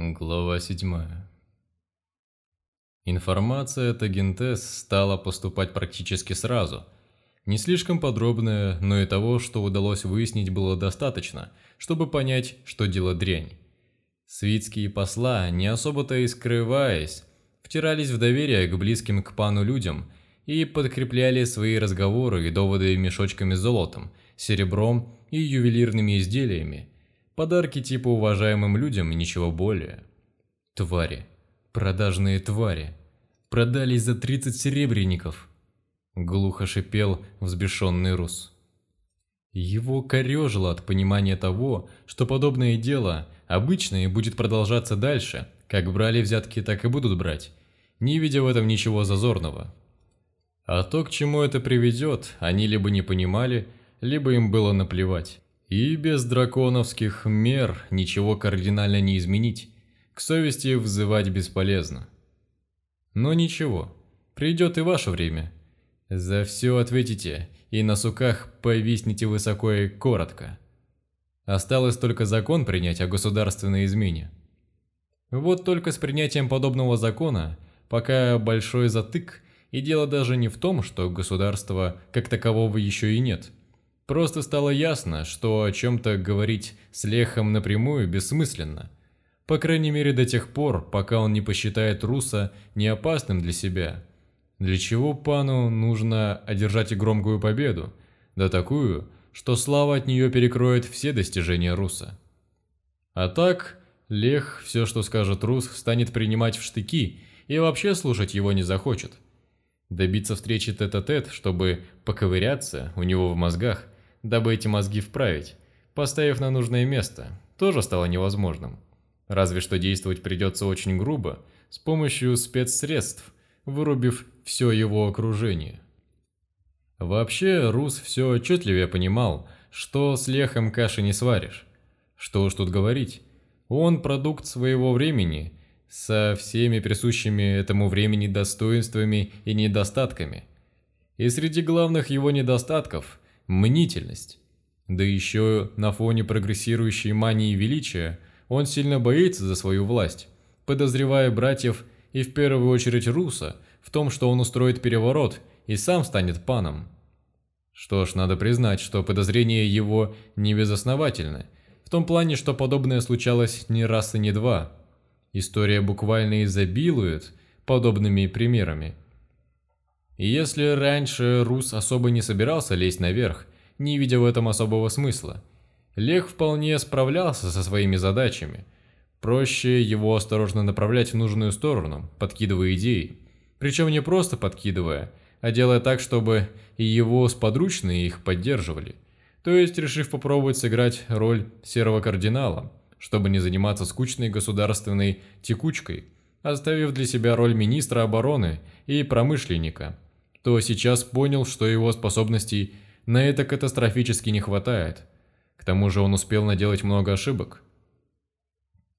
Глава 7. Информация от Агентес стала поступать практически сразу. Не слишком подробная, но и того, что удалось выяснить, было достаточно, чтобы понять, что дело дрянь. Свитские посла, не особо-то и скрываясь, втирались в доверие к близким к пану людям и подкрепляли свои разговоры и доводы мешочками с золотом, серебром и ювелирными изделиями – Подарки типа уважаемым людям и ничего более. Твари. Продажные твари. Продались за 30 серебряников. Глухо шипел взбешенный Рус. Его корежило от понимания того, что подобное дело обычно и будет продолжаться дальше, как брали взятки, так и будут брать, не видя в этом ничего зазорного. А то, к чему это приведет, они либо не понимали, либо им было наплевать. И без драконовских мер ничего кардинально не изменить, к совести взывать бесполезно. Но ничего, придет и ваше время. За все ответите, и на суках повиснете высоко и коротко. Осталось только закон принять о государственной измене. Вот только с принятием подобного закона пока большой затык, и дело даже не в том, что государства как такового еще и нет – Просто стало ясно, что о чем-то говорить с Лехом напрямую бессмысленно. По крайней мере до тех пор, пока он не посчитает Руса неопасным для себя. Для чего пану нужно одержать и громкую победу, да такую, что слава от нее перекроет все достижения Руса. А так, Лех все, что скажет Рус, станет принимать в штыки и вообще слушать его не захочет. Добиться встречи тет-а-тет, -тет, чтобы поковыряться у него в мозгах – дабы эти мозги вправить, поставив на нужное место, тоже стало невозможным. Разве что действовать придется очень грубо, с помощью спецсредств, вырубив все его окружение. Вообще, Рус все отчетливее понимал, что с лехом каши не сваришь. Что уж тут говорить, он продукт своего времени, со всеми присущими этому времени достоинствами и недостатками. И среди главных его недостатков мнительность. Да еще на фоне прогрессирующей мании величия он сильно боится за свою власть, подозревая братьев и в первую очередь Руса в том, что он устроит переворот и сам станет паном. Что ж, надо признать, что подозрения его не безосновательны, в том плане, что подобное случалось не раз и не два. История буквально изобилует подобными примерами – если раньше Рус особо не собирался лезть наверх, не видя в этом особого смысла, Лех вполне справлялся со своими задачами. Проще его осторожно направлять в нужную сторону, подкидывая идеи. Причем не просто подкидывая, а делая так, чтобы и его сподручные их поддерживали. То есть, решив попробовать сыграть роль серого кардинала, чтобы не заниматься скучной государственной текучкой, оставив для себя роль министра обороны и промышленника – то сейчас понял, что его способностей на это катастрофически не хватает. К тому же он успел наделать много ошибок.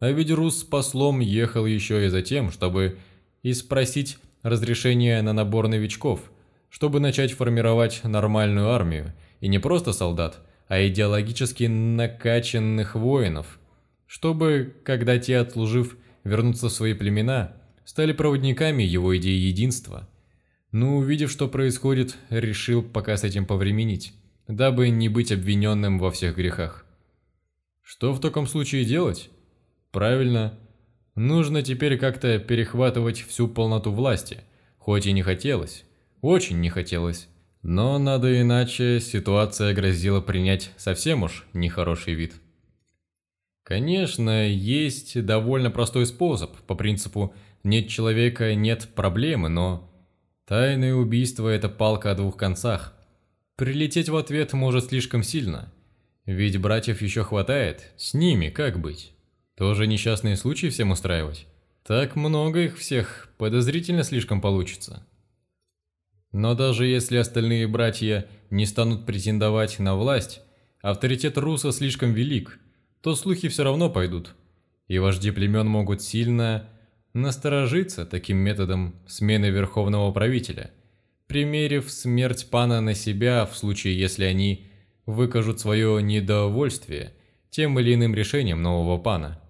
А ведь Рус с послом ехал еще и за тем, чтобы и спросить разрешения на набор новичков, чтобы начать формировать нормальную армию, и не просто солдат, а идеологически накачанных воинов, чтобы, когда те, отслужив, вернутся в свои племена, стали проводниками его идеи единства – но увидев, что происходит, решил пока с этим повременить, дабы не быть обвиненным во всех грехах. Что в таком случае делать? Правильно, нужно теперь как-то перехватывать всю полноту власти, хоть и не хотелось, очень не хотелось. Но надо иначе, ситуация грозила принять совсем уж нехороший вид. Конечно, есть довольно простой способ, по принципу «нет человека – нет проблемы», но Тайное убийство – это палка о двух концах. Прилететь в ответ может слишком сильно. Ведь братьев еще хватает, с ними как быть? Тоже несчастные случаи всем устраивать? Так много их всех, подозрительно слишком получится. Но даже если остальные братья не станут претендовать на власть, авторитет Руса слишком велик, то слухи все равно пойдут, и вожди племен могут сильно насторожиться таким методом смены верховного правителя, примерив смерть пана на себя в случае, если они выкажут свое недовольствие тем или иным решением нового пана.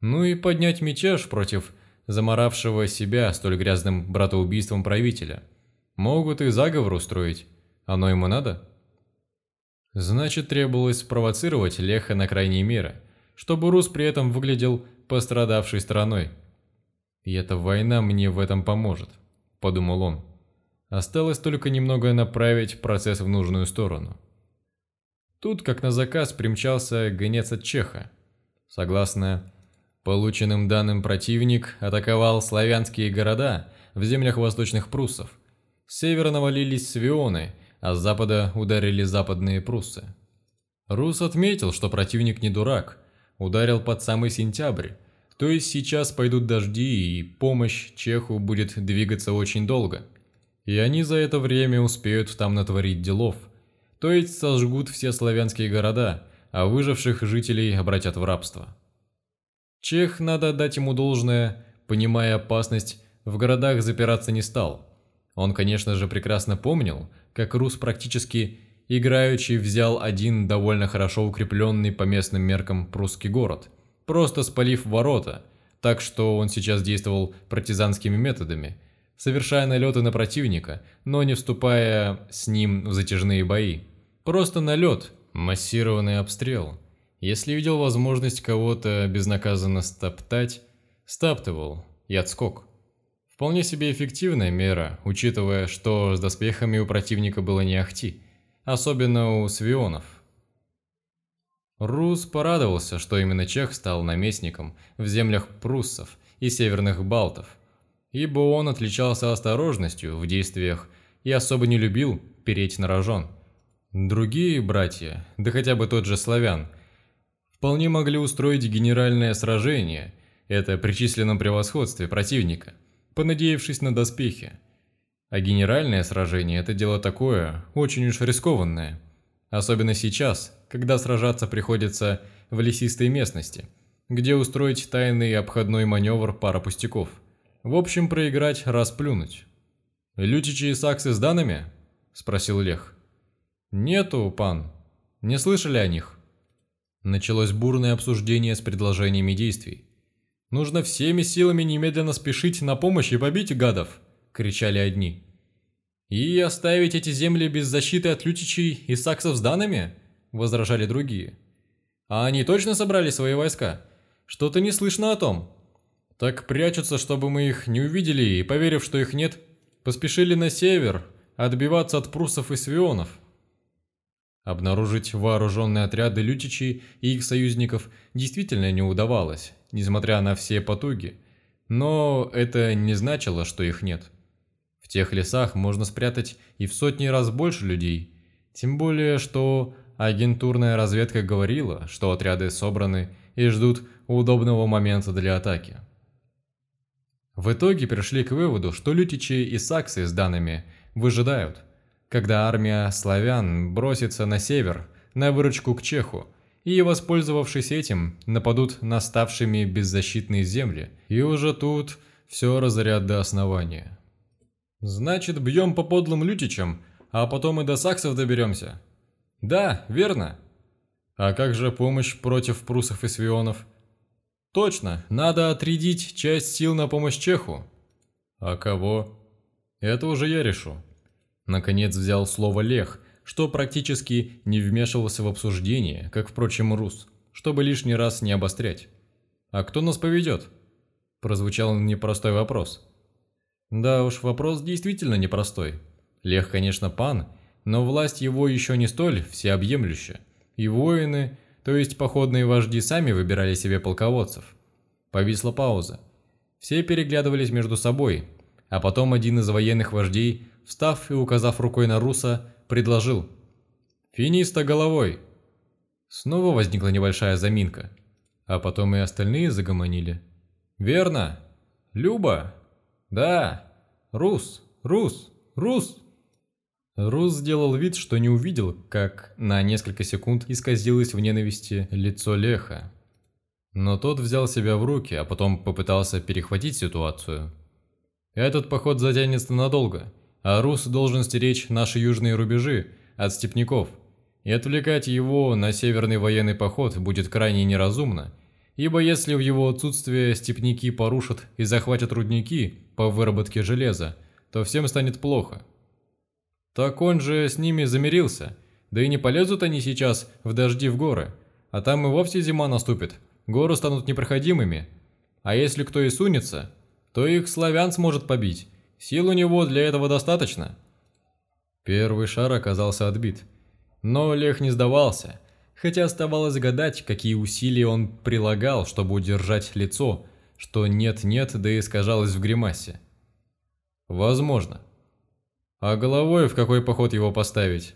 Ну и поднять мятеж против заморавшего себя столь грязным братоубийством правителя. Могут и заговор устроить. Оно ему надо? Значит, требовалось спровоцировать Леха на крайние меры, чтобы Рус при этом выглядел пострадавшей стороной. И эта война мне в этом поможет, подумал он. Осталось только немного направить процесс в нужную сторону. Тут, как на заказ, примчался гонец от Чеха. Согласно полученным данным, противник атаковал славянские города в землях восточных пруссов. С севера навалились свионы, а с запада ударили западные пруссы. Рус отметил, что противник не дурак, ударил под самый сентябрь, то есть сейчас пойдут дожди и помощь Чеху будет двигаться очень долго. И они за это время успеют там натворить делов, то есть сожгут все славянские города, а выживших жителей обратят в рабство. Чех, надо отдать ему должное, понимая опасность, в городах запираться не стал. Он, конечно же, прекрасно помнил, как Рус практически играючи взял один довольно хорошо укрепленный по местным меркам прусский город, просто спалив ворота, так что он сейчас действовал партизанскими методами, совершая налеты на противника, но не вступая с ним в затяжные бои. Просто налет, массированный обстрел. Если видел возможность кого-то безнаказанно стоптать, стаптывал и отскок. Вполне себе эффективная мера, учитывая, что с доспехами у противника было не ахти, особенно у свионов. Рус порадовался, что именно Чех стал наместником в землях пруссов и северных балтов, ибо он отличался осторожностью в действиях и особо не любил переть на рожон. Другие братья, да хотя бы тот же славян, вполне могли устроить генеральное сражение, это при численном превосходстве противника – понадеявшись на доспехи. А генеральное сражение – это дело такое, очень уж рискованное. Особенно сейчас, когда сражаться приходится в лесистой местности, где устроить тайный обходной маневр пара пустяков. В общем, проиграть – расплюнуть. «Лютичи и саксы с данными?» – спросил Лех. «Нету, пан. Не слышали о них?» Началось бурное обсуждение с предложениями действий. Нужно всеми силами немедленно спешить на помощь и побить гадов!» – кричали одни. «И оставить эти земли без защиты от лютичей и саксов с данными?» – возражали другие. «А они точно собрали свои войска? Что-то не слышно о том». «Так прячутся, чтобы мы их не увидели, и, поверив, что их нет, поспешили на север, отбиваться от пруссов и свионов». Обнаружить вооруженные отряды лютичей и их союзников действительно не удавалось, несмотря на все потуги. Но это не значило, что их нет. В тех лесах можно спрятать и в сотни раз больше людей. Тем более, что агентурная разведка говорила, что отряды собраны и ждут удобного момента для атаки. В итоге пришли к выводу, что лютичи и саксы с данными выжидают, когда армия славян бросится на север на выручку к Чеху, и, воспользовавшись этим, нападут на ставшими беззащитные земли, и уже тут все разорят до основания. Значит, бьем по подлым лютичам, а потом и до саксов доберемся. Да, верно. А как же помощь против прусов и свионов? Точно, надо отрядить часть сил на помощь Чеху. А кого? Это уже я решу. Наконец взял слово Лех, что практически не вмешивался в обсуждение, как, впрочем, Рус, чтобы лишний раз не обострять. «А кто нас поведет?» Прозвучал непростой вопрос. Да уж, вопрос действительно непростой. Лех, конечно, пан, но власть его еще не столь всеобъемлющая. И воины, то есть походные вожди, сами выбирали себе полководцев. Повисла пауза. Все переглядывались между собой, а потом один из военных вождей, встав и указав рукой на Руса, предложил. «Финиста головой!» Снова возникла небольшая заминка, а потом и остальные загомонили. «Верно! Люба! Да! Рус! Рус! Рус!» Рус сделал вид, что не увидел, как на несколько секунд исказилось в ненависти лицо Леха. Но тот взял себя в руки, а потом попытался перехватить ситуацию. «Этот поход затянется надолго а Рус должен стеречь наши южные рубежи от степняков, и отвлекать его на северный военный поход будет крайне неразумно, ибо если в его отсутствие степняки порушат и захватят рудники по выработке железа, то всем станет плохо. Так он же с ними замирился, да и не полезут они сейчас в дожди в горы, а там и вовсе зима наступит, горы станут непроходимыми, а если кто и сунется, то их славян сможет побить, сил у него для этого достаточно. Первый шар оказался отбит, но Лех не сдавался – хотя оставалось гадать, какие усилия он прилагал, чтобы удержать лицо, что нет-нет, да и искажалось в гримасе. Возможно. А головой в какой поход его поставить?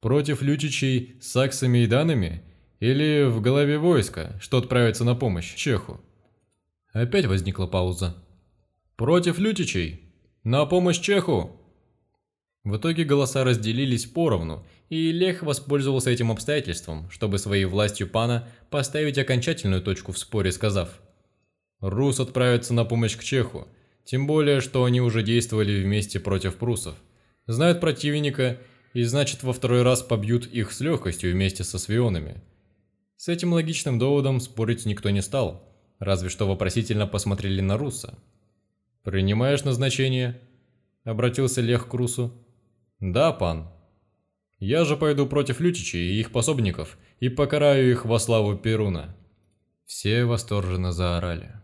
Против лютичей с саксами и данами? Или в голове войска, что отправится на помощь Чеху? Опять возникла пауза. «Против лютичей! На помощь Чеху!» В итоге голоса разделились поровну, и Лех воспользовался этим обстоятельством, чтобы своей властью пана поставить окончательную точку в споре, сказав «Рус отправится на помощь к Чеху, тем более, что они уже действовали вместе против прусов. Знают противника и, значит, во второй раз побьют их с легкостью вместе со свионами». С этим логичным доводом спорить никто не стал, разве что вопросительно посмотрели на Руса. «Принимаешь назначение?» – обратился Лех к Русу. «Да, пан», я же пойду против Лютичей и их пособников и покараю их во славу Перуна». Все восторженно заорали.